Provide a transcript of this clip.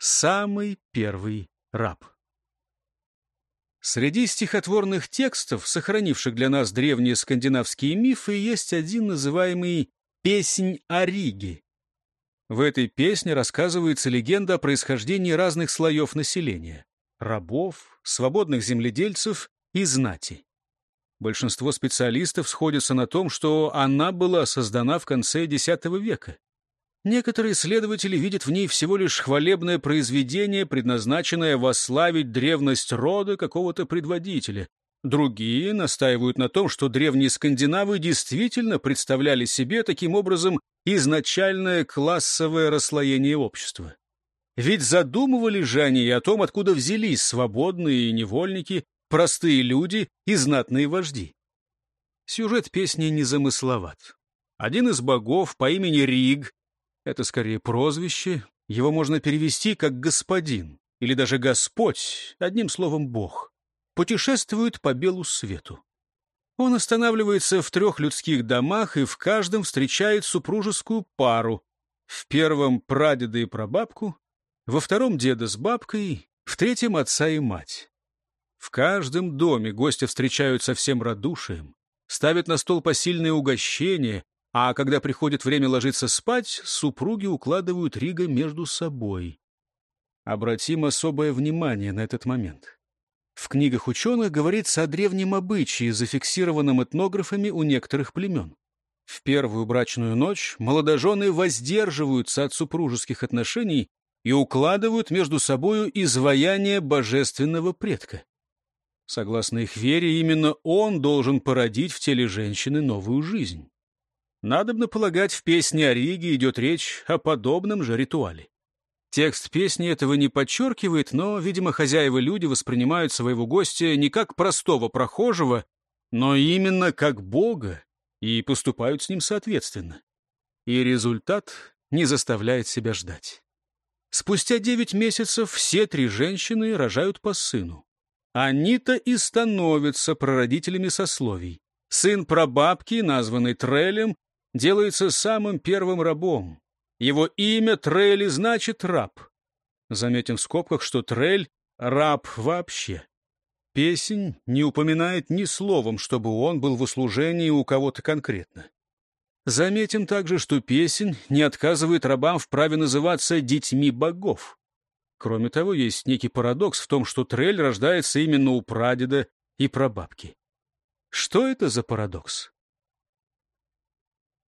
самый первый раб. Среди стихотворных текстов, сохранивших для нас древние скандинавские мифы, есть один, называемый «Песнь о Риге». В этой песне рассказывается легенда о происхождении разных слоев населения — рабов, свободных земледельцев и знати. Большинство специалистов сходятся на том, что она была создана в конце X века. Некоторые исследователи видят в ней всего лишь хвалебное произведение, предназначенное восславить древность рода какого-то предводителя. Другие настаивают на том, что древние скандинавы действительно представляли себе таким образом изначальное классовое расслоение общества. Ведь задумывали же они о том, откуда взялись свободные невольники, простые люди и знатные вожди. Сюжет песни незамысловат. Один из богов по имени Риг это скорее прозвище. Его можно перевести как «господин» или даже «господь», одним словом «бог». Путешествует по белу свету. Он останавливается в трех людских домах и в каждом встречает супружескую пару. В первом — прадеда и прабабку, во втором — деда с бабкой, в третьем — отца и мать. В каждом доме гости встречают со всем радушием, ставят на стол посильные угощения, а когда приходит время ложиться спать, супруги укладывают Рига между собой. Обратим особое внимание на этот момент. В книгах ученых говорится о древнем обычае, зафиксированном этнографами у некоторых племен. В первую брачную ночь молодожены воздерживаются от супружеских отношений и укладывают между собою изваяние божественного предка. Согласно их вере, именно он должен породить в теле женщины новую жизнь. Надобно полагать, в песне о Риге идет речь о подобном же ритуале. Текст песни этого не подчеркивает, но, видимо, хозяева-люди воспринимают своего гостя не как простого прохожего, но именно как Бога и поступают с ним соответственно. И результат не заставляет себя ждать. Спустя девять месяцев все три женщины рожают по сыну. Они-то и становятся прародителями сословий. Сын прабабки, названный Трелем, делается самым первым рабом. Его имя Трелли значит «раб». Заметим в скобках, что Трель — раб вообще. Песень не упоминает ни словом, чтобы он был в услужении у кого-то конкретно. Заметим также, что песень не отказывает рабам в праве называться детьми богов. Кроме того, есть некий парадокс в том, что Трель рождается именно у прадеда и прабабки. Что это за парадокс?